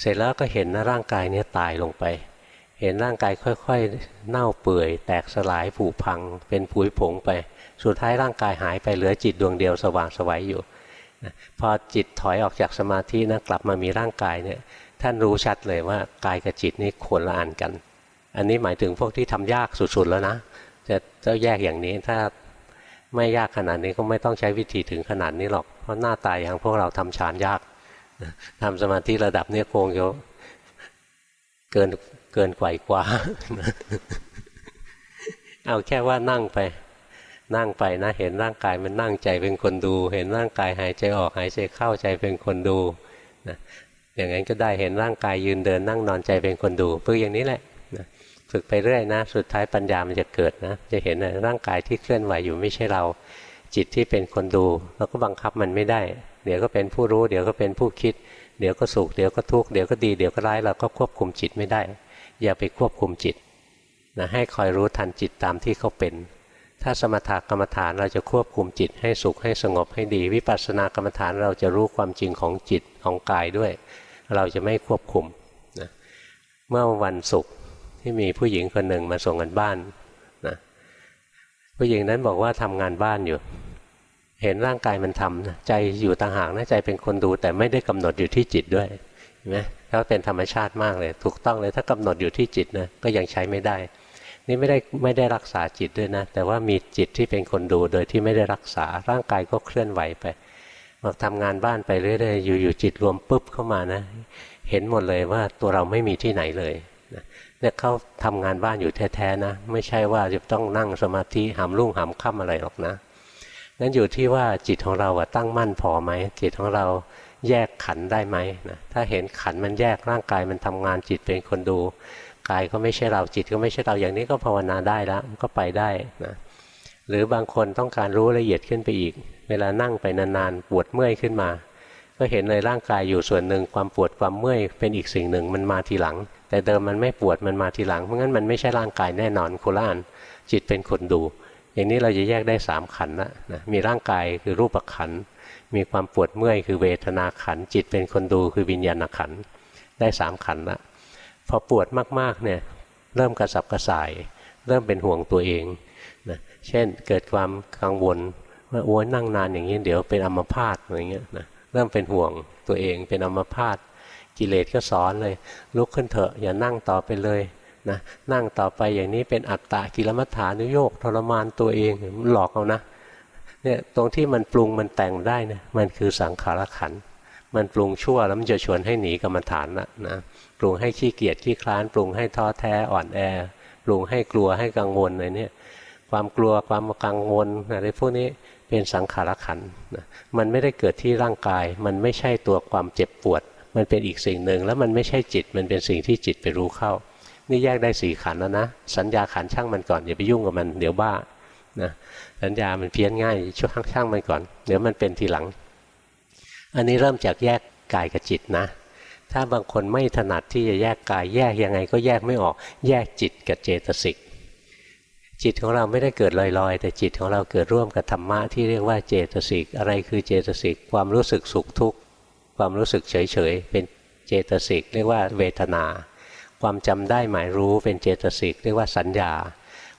เสร็จแล้วก็เห็นนะร่างกายเนี่ยตายลงไป เห็นร่างกายค่อยๆ เน่าเปื่อย แตกสลายผุพัง เป็นผุยผงไป สุดท้ายร่างกายหายไปเหลือจิตดวงเดียวสว่างสวัยอยู่พอจิตถอยออกจากสมาธินะกลับมามีร่างกายเนี่ยท่านรู้ชัดเลยว่ากายกับจิตนี่ควรละอันกัน อันนี้หมายถึงพวกที่ทำยากสุดๆแล้วนะจะเจ้าแยกอย่างนี้ถ้า ไม่ยากขนาดนี้ก็ไม่ต้องใช้วิธีถึงขนาดนี้หรอก เพราะหน้าตายอย่างพวกเราทำฌานยากทำสมาธิระดับนี้คงจะเกินเกินกว่ากว่า เอาแค่ว่านั่งไป นั่งไปนะ เห็นร่างกายมันนั่งใจเป็นคนดู เห็นร่างกายหายใจออกหายใจเข้าใจเป็นคนดูนะอย่างนั้นก็ได้เห็นร่างกายยืนเดินนั่งนอนใจเป็นคนดูฝึกอย่างนี้แหละ ฝึกไปเรื่อยนะ สุดท้ายปัญญามันจะเกิดนะ จะเห็นนะร่างกายที่เคลื่อนไหวอยู่ไม่ใช่เรา จิตที่เป็นคนดูเราก็บังคับมันไม่ได้ เดี๋ยวก็เป็นผู้รู้ เดี๋ยวก็เป็นผู้คิด เดี๋ยวก็สุข เดี๋ยวก็ทุกข์ เดี๋ยวก็ดี เดี๋ยวก็ร้าย เราก็ควบคุมจิตไม่ได้ อย่าไปควบคุมจิตนะให้คอยรู้ทันจิตตามที่เขาเป็น ถ้าสมถกรรมฐานเราจะควบคุมจิตให้สุขให้สงบให้ดี วิปัสสนากรรมฐานเราจะรู้ความจริงของจิตของกายด้วย เราจะไม่ควบคุมนะเมื่อวันศุกร์ ที่มีผู้หญิงคนหนึ่งมาส่งกันบ้านนะผู้หญิงนั้นบอกว่าทำงานบ้านอยู่ เห็นร่างกายมันทำนะใจอยู่ต่างหากนะใจเป็นคนดูแต่ไม่ได้กำหนดอยู่ที่จิตด้วยเห็นไหมเขาเป็นธรรมชาติมากเลย ถูกต้องเลยถ้ากำหนดอยู่ที่จิตนะก็ยังใช้ไม่ได้ นี่ไม่ได้ไม่ได้รักษาจิตด้วยนะ แต่ว่ามีจิตที่เป็นคนดูโดยที่ไม่ได้รักษาร่างกายก็เคลื่อนไหวไปมาทำงานบ้านไปเรื่อยๆอยู่ๆจิตรวมปุ๊บเข้ามานะ เห็นหมดเลยว่าตัวเราไม่มีที่ไหนเลย เนี่ยเขาทำงานบ้านอยู่แท้ๆนะไม่ใช่ว่าจะต้องนั่งสมาธิหามรุ่งหามค่ำอะไรหรอกนะนั่นอยู่ที่ว่าจิตของเราตั้งมั่นพอไหมจิตของเราแยกขันได้ไหมนะถ้าเห็นขันมันแยกร่างกายมันทำงานจิตเป็นคนดูกายก็ไม่ใช่เราจิตก็ไม่ใช่เราอย่างนี้ก็ภาวนาได้แล้วก็ไปได้นะหรือบางคนต้องการรู้ละเอียดขึ้นไปอีก เวลานั่งไปนานๆปวดเมื่อยขึ้นมา ก็เห็นเลยร่างกายอยู่ส่วนหนึ่งความปวดความเมื่อยเป็นอีกสิ่งหนึ่งมันมาทีหลัง แต่เดิมมันไม่ปวดมันมาทีหลังเพราะงั้นมันไม่ใช่ร่างกายแน่นอนโคล่านจิตเป็นคนดู อย่างนี้เราจะแยกได้สามขันนะนะมีร่างกายคือรูปขันมีความปวดเมื่อยคือเวทนาขันจิตเป็นคนดูคือวิญญาณขันได้สามขันละพอปวดมากๆเนี่ยเริ่มกระสับกระส่าย เริ่มเป็นห่วงตัวเองนะเช่นเกิดความกังวลว่าโอ้ยนั่งนานอย่างนี้เดี๋ยวเป็นอัมพาตอะไรเงี้ยนะเริ่มเป็นห่วงตัวเองเป็นอัมพาต กิเลสก็สอนเลย ลุกขึ้นเถอะอย่านั่งต่อไปเลยนะนั่งต่อไปอย่างนี้เป็นอัตตากิลมัฏฐานุโยกทรมานตัวเองหลอกเอานะเนี่ยตรงที่มันปรุงมันแต่งได้เนี่ยมันคือสังขารขัน มันปรุงชั่วแล้วมันจะชวนให้หนีกรรมฐานละนะปรุงให้ขี้เกียจขี้คลานปรุงให้ท้อแท้อ่อนแอปรุงให้กลัวให้กังวลอะไรเนี่ยความกลัวความกังวลอะไรพวกนี้เป็นสังขารขันนะมันไม่ได้เกิดที่ร่างกาย มันไม่ใช่ตัวความเจ็บปวด มันเป็นอีกสิ่งหนึ่งแล้วมันไม่ใช่จิต มันเป็นสิ่งที่จิตไปรู้เข้า นี่แยกได้สี่ขันแล้วนะ สัญญาขันช่างมันก่อนอย่าไปยุ่งกับมันเดี๋ยวบ้านะสัญญามันเพี้ยนง่ายช่วยช่างมันก่อน เดี๋ยวมันเป็นทีหลัง อันนี้เริ่มจากแยกกายกับจิตนะ ถ้าบางคนไม่ถนัดที่จะแยกกายแยกยังไงก็แยกไม่ออก แยกจิตกับเจตสิกจิตของเราไม่ได้เกิดลอยๆ แต่จิตของเราเกิดร่วมกับธรรมะที่เรียกว่าเจตสิกอะไรคือเจตสิกความรู้สึกสุขทุกข์ ความรู้สึกเฉยๆเป็นเจตสิกเรียกว่าเวทนา ความจำได้หมายรู้เป็นเจตสิกเรียกว่าสัญญา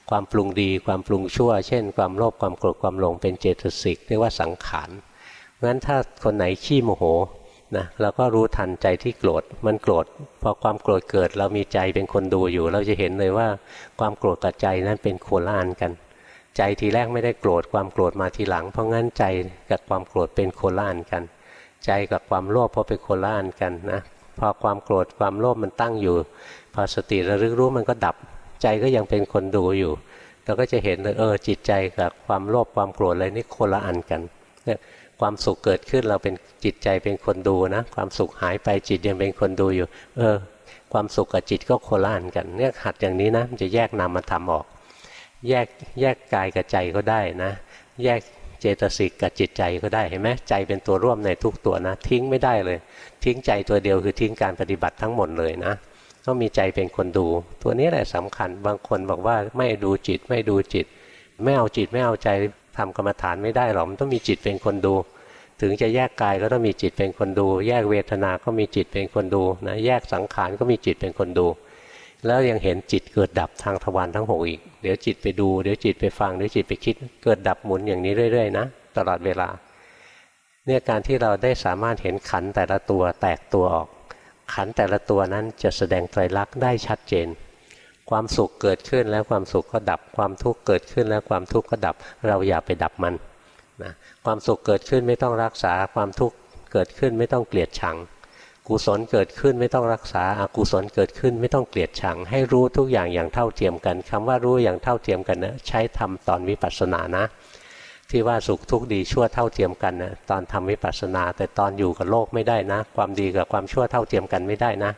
ความปรุงดีความปรุงชั่ว เช่น ความโลภความโกรธความหลงเป็นเจตสิกเรียกว่าสังขารงั้นถ้าคนไหนขี้โมโหนะเราก็รู้ทันใจที่โกรธมันโกรธพอความโกรธเกิดเรามีใจเป็นคนดูอยู่ เราจะเห็นเลยว่าความโกรธกับใจนั้นเป็นโคละอันกัน ใจทีแรกไม่ได้โกรธความโกรธมาทีหลัง เพราะงั้นใจกับความโกรธเป็นโคละอันกัน ใจกับความโลภเพราะเป็นโคละอันกันนะพอความโกรธความโลภมันตั้งอยู่ พอสติระลึกรู้มันก็ดับ ใจก็ยังเป็นคนดูอยู่ เราก็จะเห็นเลยเออจิตใจกับความโลภความโกรธอะไรนี่คนละอันกันเนี่ยความสุขเกิดขึ้นเราเป็นจิตใจเป็นคนดูนะ ความสุขหายไปจิตยังเป็นคนดูอยู่ เออ ความสุขกับจิตก็โคละอันกัน เนี่ยหัดอย่างนี้นะมันจะแยกนามธรรมออก แยกแยกกายกับใจก็ได้นะ แยก เจตสิกกับจิตใจก็ได้เห็นไหมใจเป็นตัวร่วมในทุกตัวนะ ทิ้งไม่ได้เลย ทิ้งใจตัวเดียวคือทิ้งการปฏิบัติทั้งหมดเลยนะต้องมีใจเป็นคนดู ตัวนี้แหละสำคัญบางคนบอกว่าไม่ดูจิตไม่ดูจิต ไม่เอาจิตไม่เอาใจทำกรรมฐานไม่ได้หรอกมันต้องมีจิตเป็นคนดู ถึงจะแยกกายก็ต้องมีจิตเป็นคนดู แยกเวทนาก็มีจิตเป็นคนดูนะแยกสังขารก็มีจิตเป็นคนดู แล้วยังเห็นจิตเกิดดับทางทวารทั้งหกอีก เดี๋ยวจิตไปดู เดี๋ยวจิตไปฟัง เดี๋ยวจิตไปคิด เกิดดับหมุนอย่างนี้เรื่อยๆนะตลอดเวลา เนี่ยการที่เราได้สามารถเห็นขันแต่ละตัวแตกตัวออก ขันแต่ละตัวนั้นจะแสดงไตรลักษณ์ได้ชัดเจน ความสุขเกิดขึ้นแล้วความสุขก็ดับ ความทุกข์เกิดขึ้นแล้วความทุกข์ก็ดับ เราอย่าไปดับมันนะความสุขเกิดขึ้นไม่ต้องรักษา ความทุกข์เกิดขึ้นไม่ต้องเกลียดชัง กุศลเกิดขึ้นไม่ต้องรักษาอากุศลเกิดขึ้นไม่ต้องเกลียดชัง ให้รู้ทุกอย่างอย่างเท่าเทียมกันคำว่ารู้อย่างเท่าเทียมกันนะใช้ทำตอนวิปัสสนานะ ที่ว่าสุขทุกข์ดีชั่วเท่าเทียมกันนะตอนทำวิปัสสนา แต่ตอนอยู่กับโลกไม่ได้นะ ความดีกับความชั่วเท่าเทียมกันไม่ได้นะ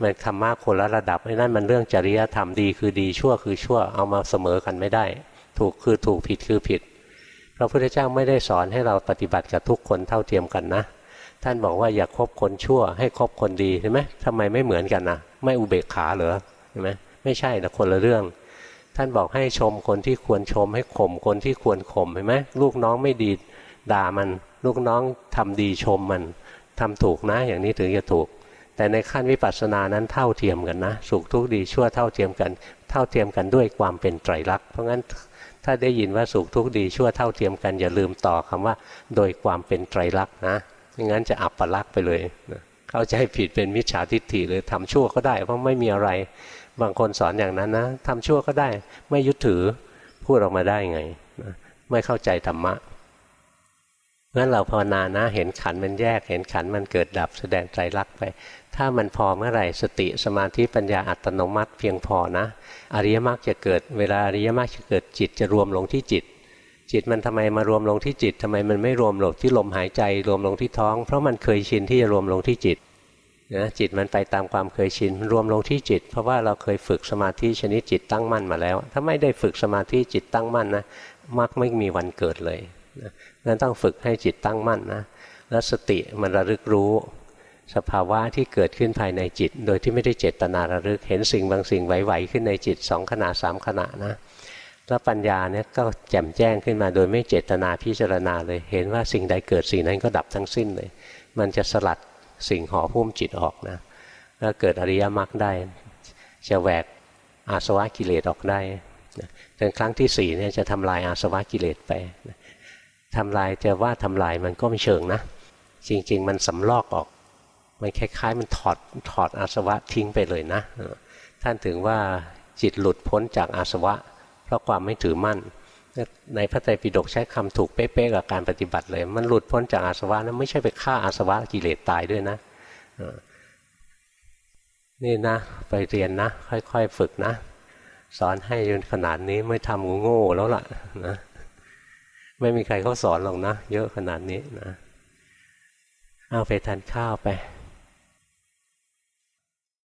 มันธรรมะคนละระดับไอ้นั่นมันเรื่องจริยธรรมดีคือดีชั่วคือชั่วเอามาเสมอกันไม่ได้ ถูกคือถูกผิดคือผิดพระพุทธเจ้าไม่ได้สอนให้เราปฏิบัติกับทุกคนเท่าเทียมกันนะ ท่านบอกว่าอย่าคบคนชั่ว ให้คบคนดีใช่ไหมทำไมไม่เหมือนกันนะไม่อุเบกขาเหรอใช่ไหมไม่ใช่แต่คนละเรื่อง ท่านบอกให้ชมคนที่ควรชม ให้ข่มคนที่ควรข่มเห็นไหมลูกน้องไม่ดีด่ามัน ลูกน้องทำดีชมมันทำถูกนะ อย่างนี้ถึงจะถูก แต่ในขั้นวิปัสสนานั้นเท่าเทียมกันนะ สุขทุกข์ดีชั่วเท่าเทียมกัน เท่าเทียมกันด้วยความเป็นไตรลักษณ์เพราะงั้นถ้าได้ยินว่าสุขทุกข์ดีชั่วเท่าเทียมกันอย่าลืมต่อคำว่า โดยความเป็นไตรลักษณ์นะ ไม่งั้นจะอับปลักไปเลยนะเข้าใจผิดเป็นมิจฉาทิฏฐิเลยทำชั่วก็ได้ เพราะไม่มีอะไร บางคนสอนอย่างนั้นนะทำชั่วก็ได้ ไม่ยึดถือพูดออกมาได้ไงนะไม่เข้าใจธรรมะงั้นเราภาวนานะ เห็นขันมันแยก เห็นขันมันเกิดดับแสดงไตรลักไป ถ้ามันพอเมื่อไหร่สติสมาธิปัญญาอัตโนมัติเพียงพอนะ อริยมรรคจะเกิด เวลาอริยมรรคจะเกิดจิตจะรวมลงที่จิต จิตมันทำไมมารวมลงที่จิตทำไมมันไม่รวมลงที่ลมหายใจ รวมลงที่ท้อง เพราะมันเคยชินที่จะรวมลงที่จิตนะจิตมันไปตามความเคยชิน รวมลงที่จิต เพราะว่าเราเคยฝึกสมาธิชนิดจิตตั้งมั่นมาแล้ว ถ้าไม่ได้ฝึกสมาธิจิตตั้งมั่นนะมรรคไม่มีวันเกิดเลยนะนั้นต้องฝึกให้จิตตั้งมั่นนะแล้วสติมันระลึกรู้ สภาวะที่เกิดขึ้นภายในจิต โดยที่ไม่ได้เจตนาระลึกเห็นสิ่งบางสิ่งไหวๆขึ้นในจิตสองขณะสามขณะนะ แล้วปัญญาเนี่ยก็แจ่มแจ้งขึ้นมาโดยไม่เจตนาพิจารณาเลย เห็นว่าสิ่งใดเกิดสิ่งนั้นก็ดับทั้งสิ้นเลย มันจะสลัดสิ่งห่อหุ้มจิตออกนะแล้วเกิดอริยมรรคได้ จะแหวกอาสวะกิเลสออกได้จนครั้งที่สี่เนี่ยจะทำลายอาสวะกิเลสไปทำลายจะว่าทำลายมันก็ไม่เชิงนะ จริง ๆ มันสำลอกออกมันคล้ายๆ มันถอดถอดอาสวะทิ้งไปเลยนะ ท่านถึงว่าจิตหลุดพ้นจากอาสวะ เพราะความไม่ถือมั่น ในพระไตรปิฎกใช้คำถูกเป๊ะๆกับการปฏิบัติเลย มันหลุดพ้นจากอาสวะนะไม่ใช่ไปฆ่าอาสวะกิเลสตายด้วยนะนี่นะไปเรียนนะ ค่อยๆฝึกนะ สอนให้ยนขนาดนี้ไม่ทำโง่แล้วล่ะนะไม่มีใครเขาสอนหรอกนะ เยอะขนาดนี้นะเอาไปทานข้าวไป